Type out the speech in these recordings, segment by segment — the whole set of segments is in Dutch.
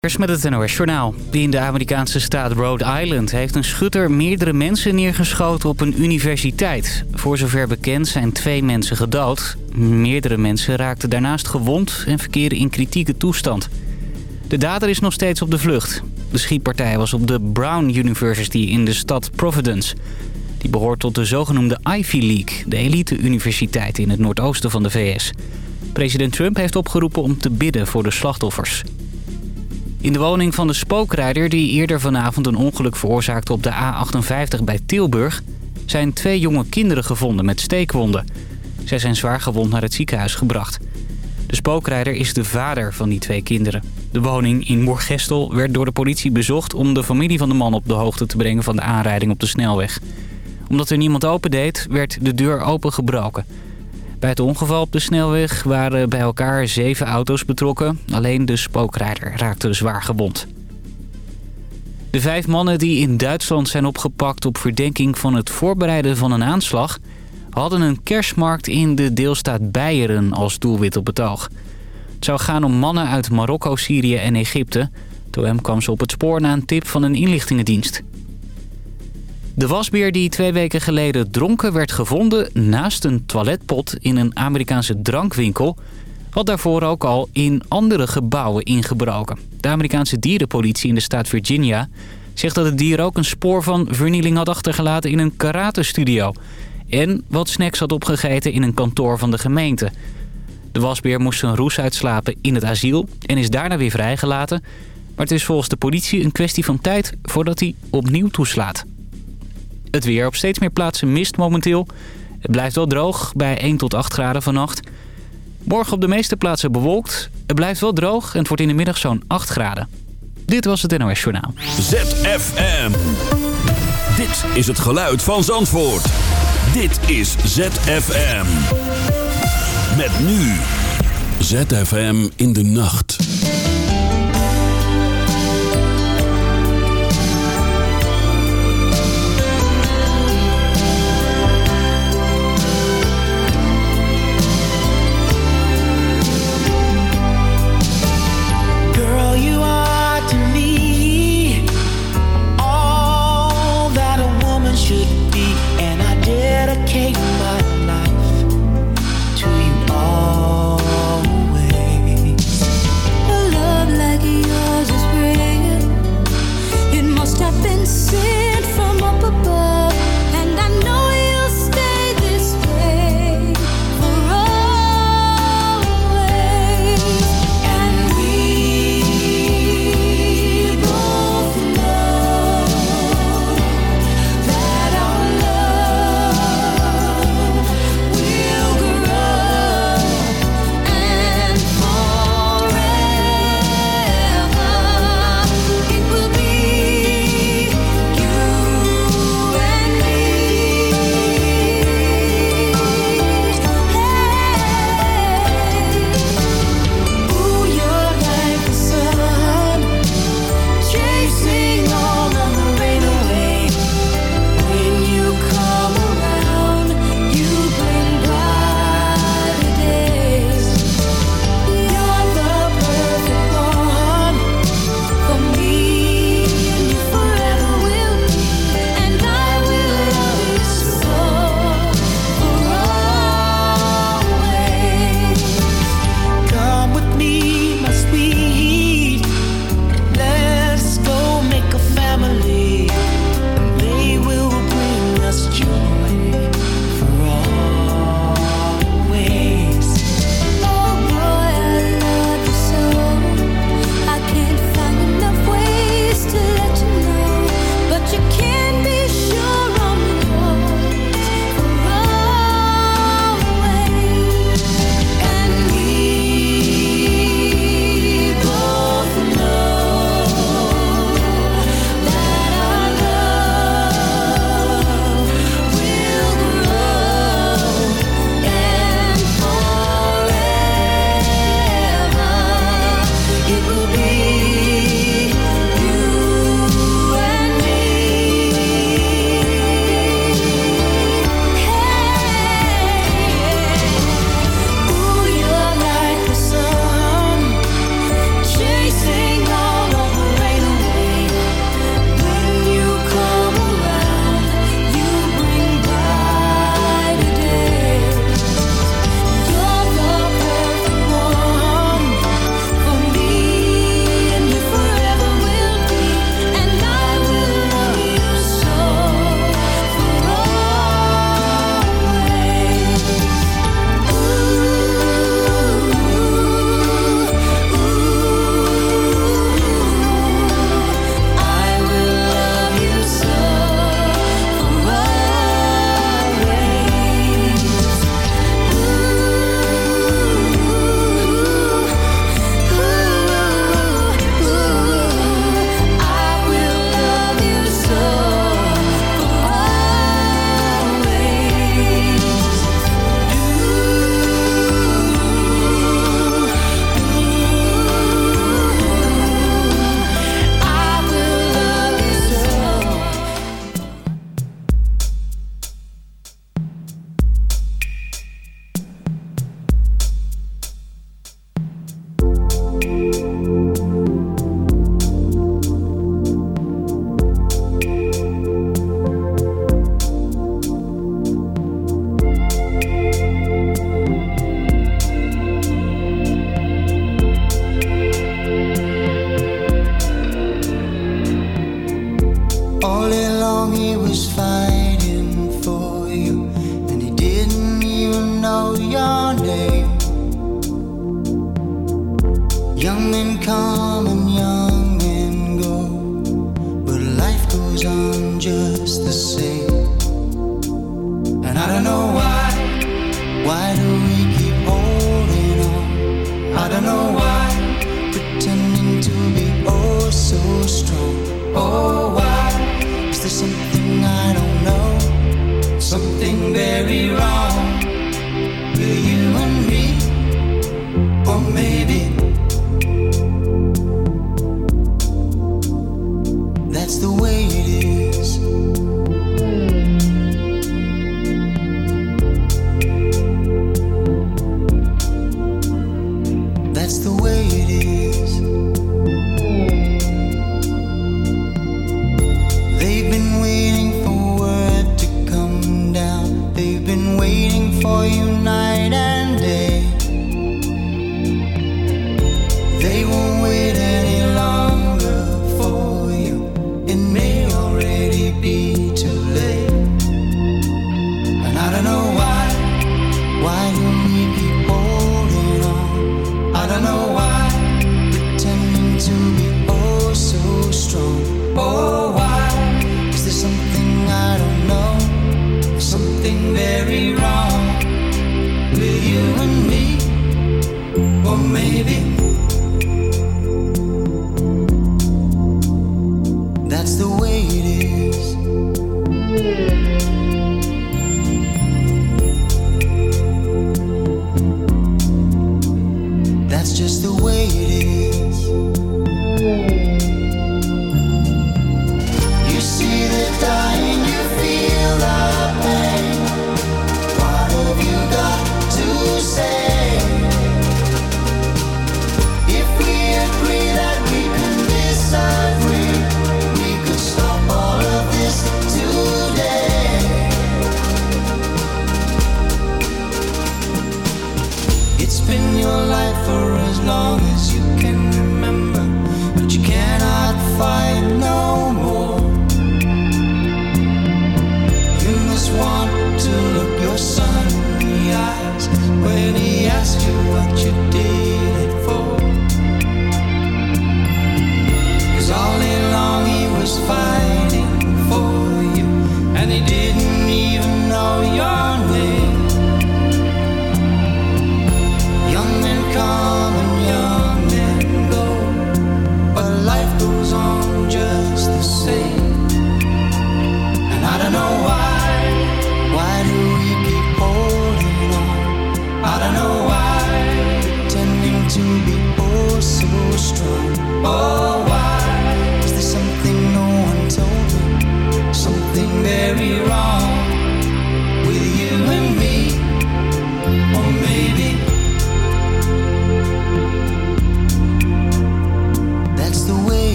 Eerst met het NOS Journaal. In de Amerikaanse staat Rhode Island heeft een schutter meerdere mensen neergeschoten op een universiteit. Voor zover bekend zijn twee mensen gedood. Meerdere mensen raakten daarnaast gewond en verkeren in kritieke toestand. De dader is nog steeds op de vlucht. De schietpartij was op de Brown University in de stad Providence. Die behoort tot de zogenoemde Ivy League, de elite-universiteit in het noordoosten van de VS. President Trump heeft opgeroepen om te bidden voor de slachtoffers. In de woning van de spookrijder die eerder vanavond een ongeluk veroorzaakte op de A58 bij Tilburg... zijn twee jonge kinderen gevonden met steekwonden. Zij zijn zwaar gewond naar het ziekenhuis gebracht. De spookrijder is de vader van die twee kinderen. De woning in Moergestel werd door de politie bezocht om de familie van de man op de hoogte te brengen van de aanrijding op de snelweg. Omdat er niemand opendeed, werd de deur opengebroken... Bij het ongeval op de snelweg waren bij elkaar zeven auto's betrokken. Alleen de spookrijder raakte zwaar gewond. De vijf mannen die in Duitsland zijn opgepakt op verdenking van het voorbereiden van een aanslag... hadden een kerstmarkt in de deelstaat Beieren als doelwit op het oog. Het zou gaan om mannen uit Marokko, Syrië en Egypte. Hem kwam ze op het spoor na een tip van een inlichtingendienst. De wasbeer die twee weken geleden dronken werd gevonden naast een toiletpot in een Amerikaanse drankwinkel... had daarvoor ook al in andere gebouwen ingebroken. De Amerikaanse dierenpolitie in de staat Virginia zegt dat het dier ook een spoor van vernieling had achtergelaten in een karate-studio... en wat snacks had opgegeten in een kantoor van de gemeente. De wasbeer moest zijn roes uitslapen in het asiel en is daarna weer vrijgelaten... maar het is volgens de politie een kwestie van tijd voordat hij opnieuw toeslaat. Het weer op steeds meer plaatsen mist momenteel. Het blijft wel droog bij 1 tot 8 graden vannacht. Morgen op de meeste plaatsen bewolkt. Het blijft wel droog en het wordt in de middag zo'n 8 graden. Dit was het NOS Journaal. ZFM. Dit is het geluid van Zandvoort. Dit is ZFM. Met nu. ZFM in de nacht.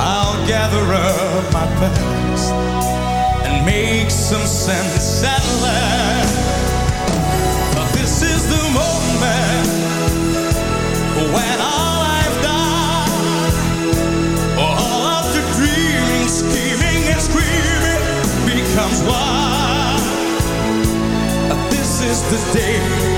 I'll gather up my past and make some sense at last. But This is the moment when all I've done, all of the dreaming, scheming, and screaming becomes one. This is the day.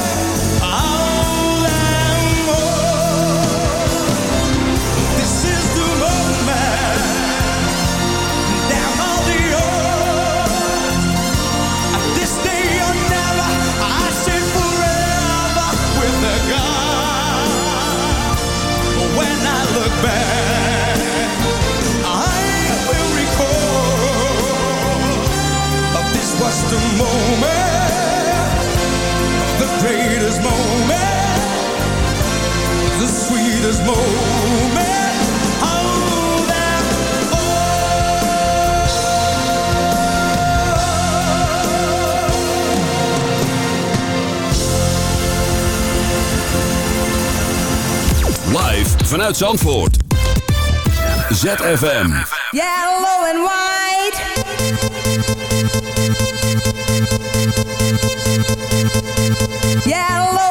Zandvoort. ZFM. Yellow and white. Yellow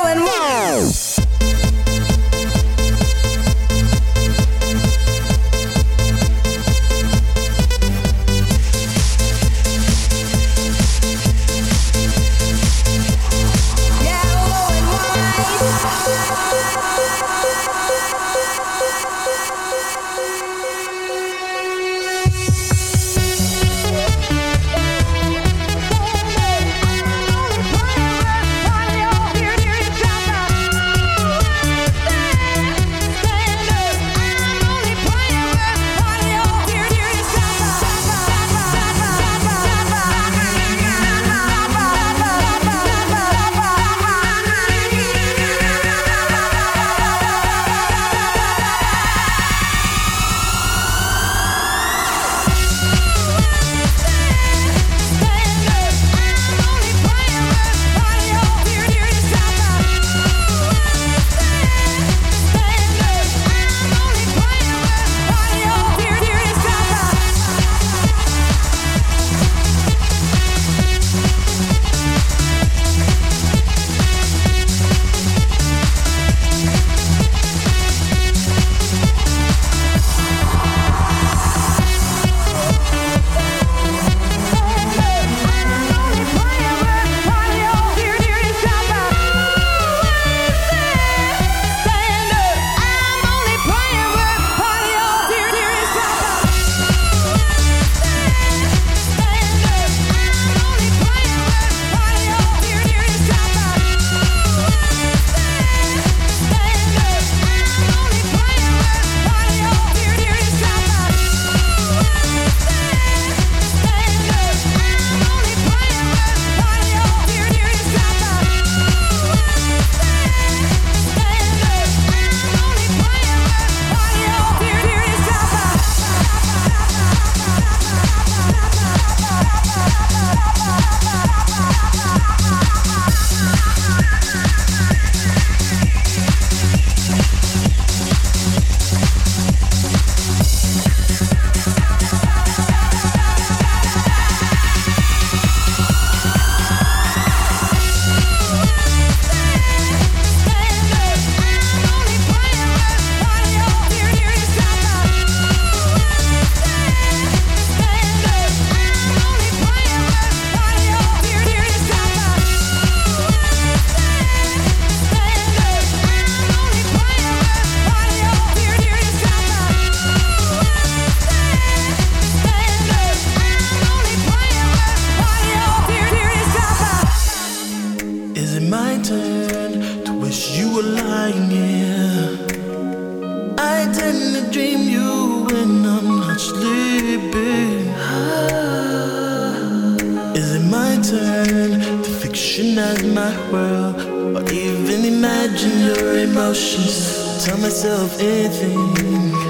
turn the fiction of my world or even imagine your emotions. Tell myself anything.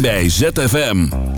Bij ZFM.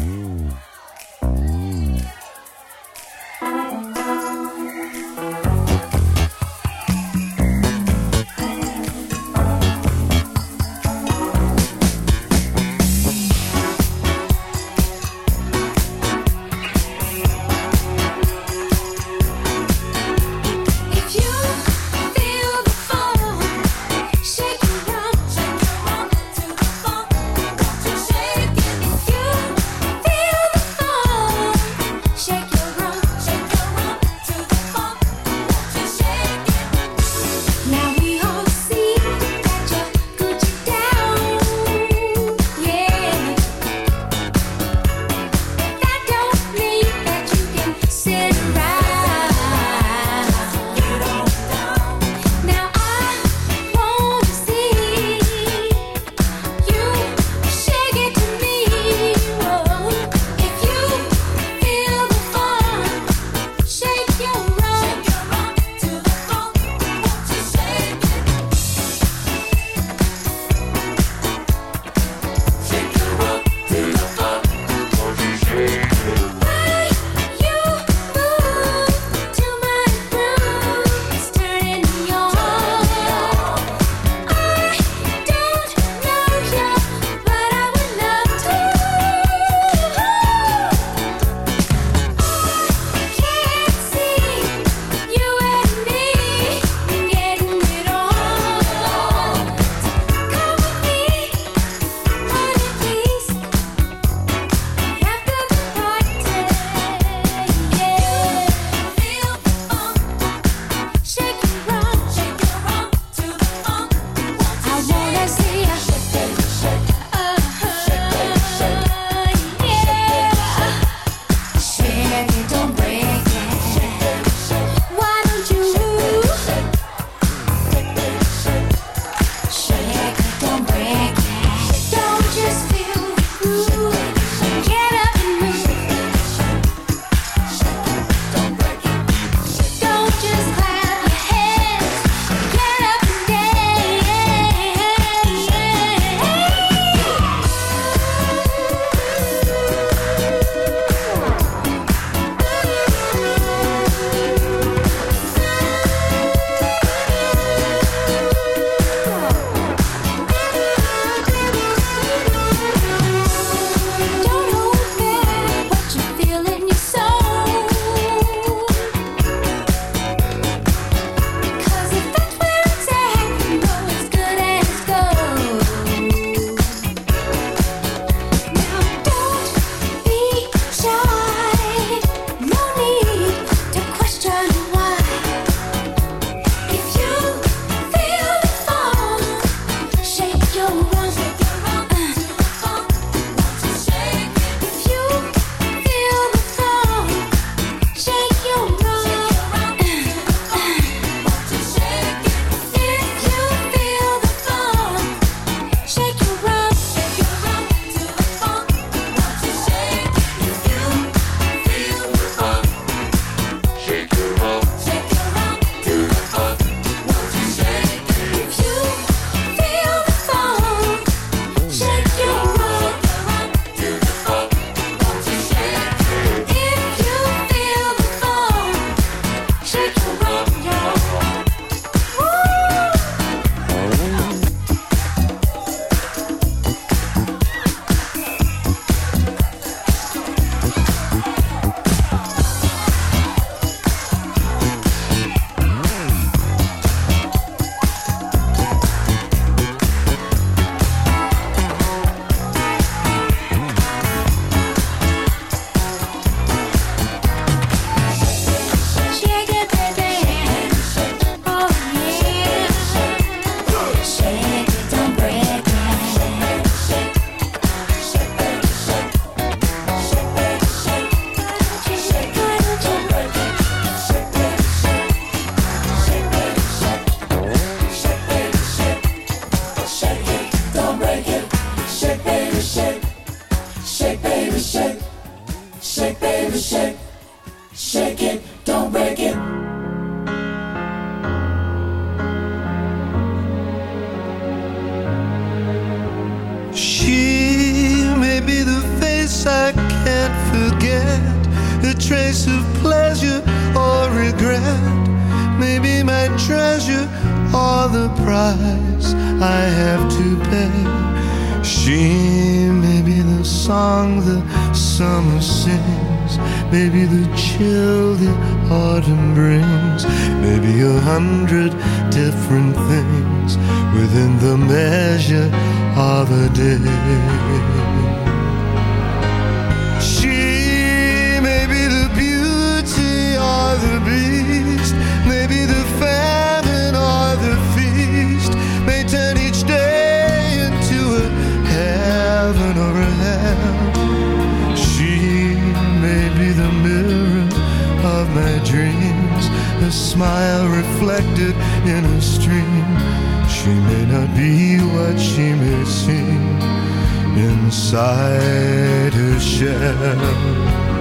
man.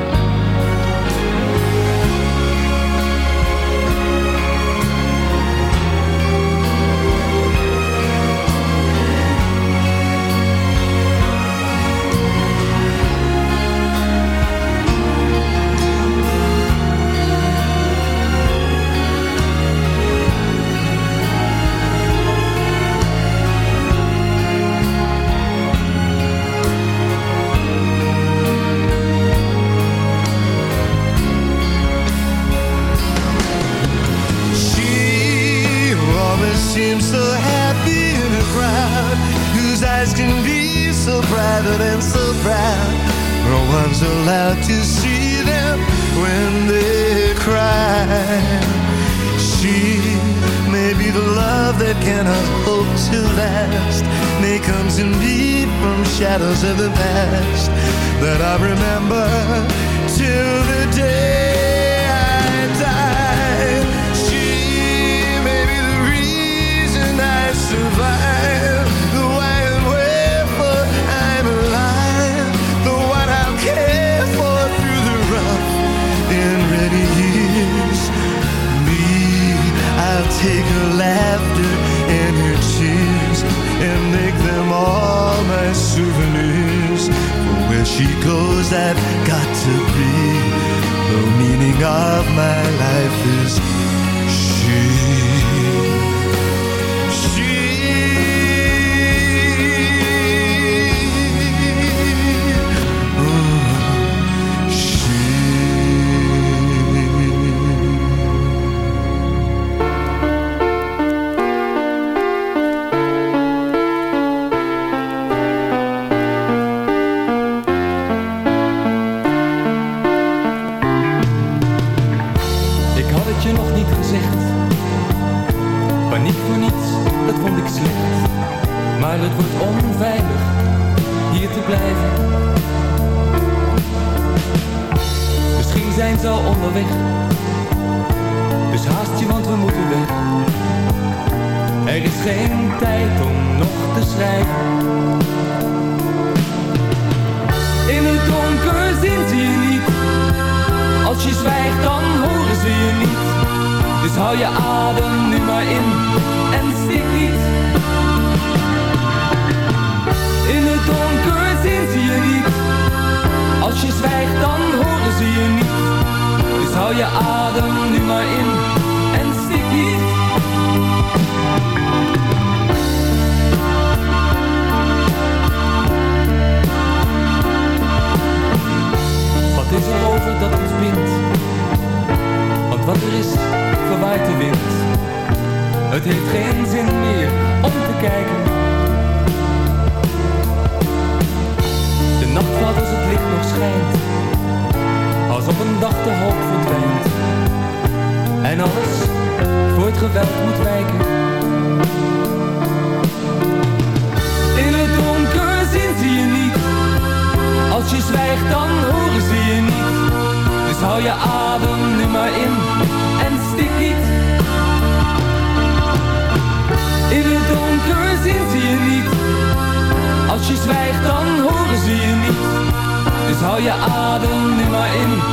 Hou je adem nu maar in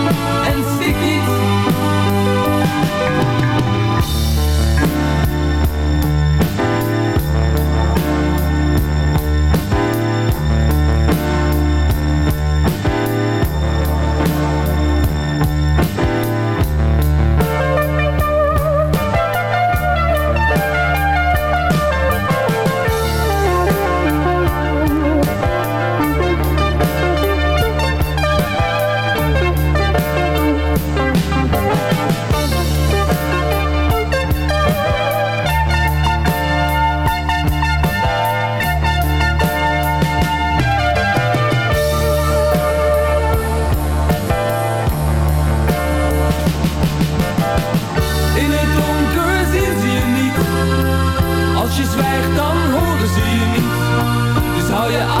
Dus hou